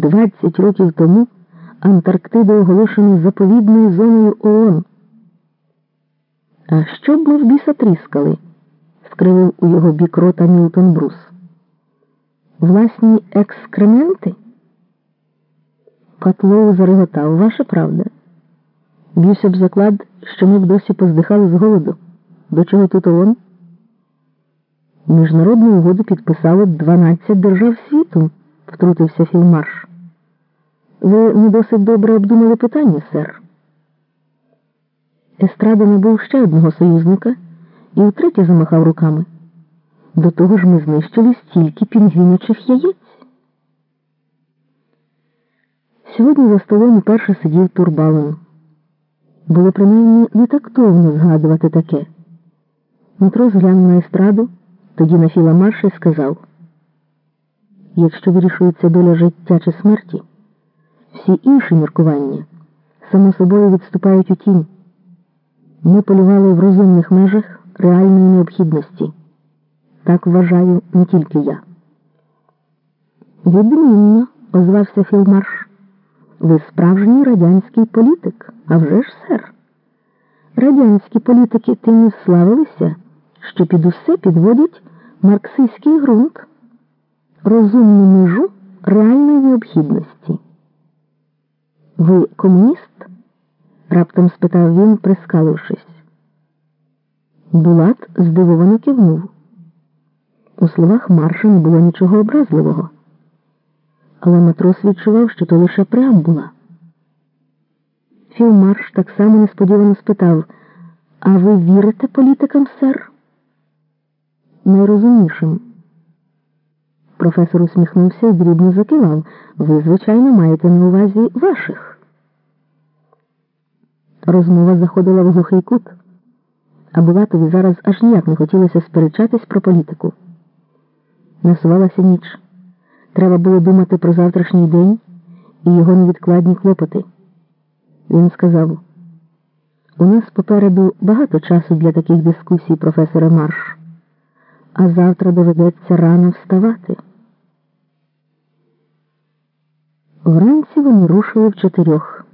20 років тому Антарктиду оголошено заповідною зоною ООН. А що б ми в біса тріскали? скривив у його бік рота Мілтон Брус. Власні екскременти? Патлоу зареготав, ваша правда. Б'юся б заклад, що ми б досі поздихали з голоду. До чого тут ООН? Міжнародну угоду підписало 12 держав світу, втрутився Філмарш. Ви не досить добре обдумали питання, сер. Естрада набув ще одного союзника і втретє замахав руками. До того ж ми знищили стільки пінгвінячих яєць. Сьогодні за столом уперше сидів Турбалин. Було принаймні не тактовно згадувати таке. Матрос глянув на естраду, тоді на Філа Марша сказав: якщо вирішується доля життя чи смерті, всі інші міркування само собою відступають у тінь. Ми полювали в розумних межах реальної необхідності. Так вважаю не тільки я. Відмінно, озвався Філмарш. Ви справжній радянський політик, а вже ж сер. Радянські політики тим і славилися, що під усе підводять марксистський ґрунт, розумну межу реальної необхідності. Ви комуніст? раптом спитав він, прискалившись. Булат здивовано кивнув. У словах марша не було нічого образливого, але матрос відчував, що то лише преамбула. Філмарш так само несподівано спитав А ви вірите політикам, сер? Найрозумнішим. Професор усміхнувся і дрібно закивав. Ви, звичайно, маєте на увазі ваших. Розмова заходила в глухий кут, а Булатові зараз аж ніяк не хотілося сперечатись про політику. Насувалася ніч. Треба було думати про завтрашній день і його невідкладні клопоти. Він сказав: у нас попереду багато часу для таких дискусій, професора Марш, а завтра доведеться рано вставати. Вранці вони рушили в чотирьох.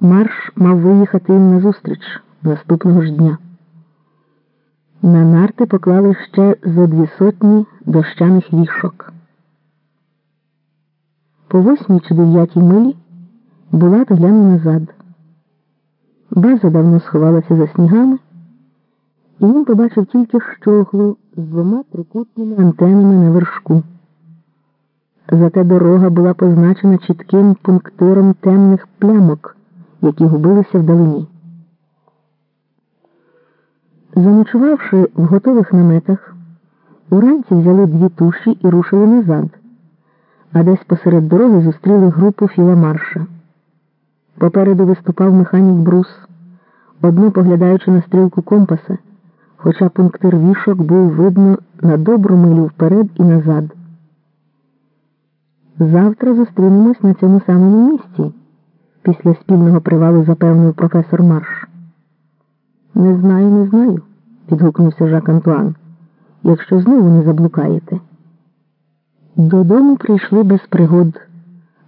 Марш мав виїхати їм назустріч наступного ж дня. На нарти поклали ще зо дві сотні дощаних вішок. По восьмій чи дев'ятій милі Булат глянув назад. База давно сховалася за снігами, і він побачив тільки щоглу з двома трикутними антенами на вершку. Зате дорога була позначена чітким пунктиром темних плямок, які губилися вдалині. Заночувавши в готових наметах, уранці взяли дві туші і рушили назад, а десь посеред дороги зустріли групу філомарша. Попереду виступав механік Брус, одно поглядаючи на стрілку компаса, хоча пунктир вішок був видно на добру милю вперед і назад. Завтра зустрінемось на цьому самому місці, після спільного привалу запевнив професор Марш. Не знаю, не знаю, підгукнувся Жак Антуан. Якщо знову не заблукаєте. Додому прийшли без пригод,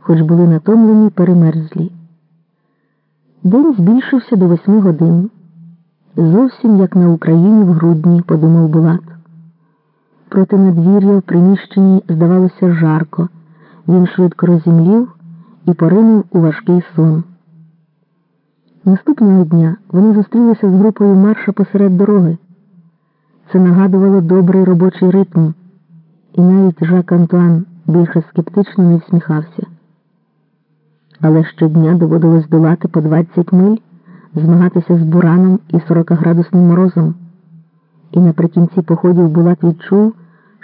хоч були натомлені й перемерзлі. День збільшився до восьми годин. Зовсім як на Україні в грудні, подумав Булат. Проти надвір'я в приміщенні здавалося жарко. Він швидко розімлів і поринув у важкий сон. Наступного дня вони зустрілися з групою марша посеред дороги. Це нагадувало добрий робочий ритм, і навіть Жак Антуан більше скептично не всміхався. Але щодня доводилось долати по 20 миль, змагатися з бураном і 40-градусним морозом. І наприкінці походів Булат відчув,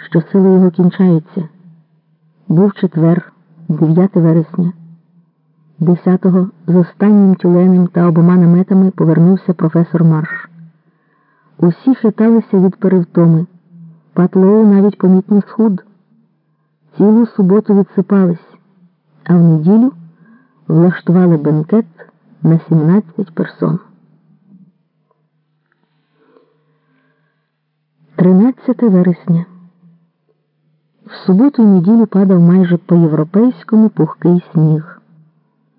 що сили його кінчаються. Був четвер, 9 вересня. Десятого з останнім тюленем та обома наметами повернувся професор Марш. Усі хиталися від перевтоми. Патлоу навіть помітно схуд. Цілу суботу відсипались, а в неділю влаштували бенкет на 17 персон. 13 вересня. В суботу і неділю падав майже по європейському пухкий сніг.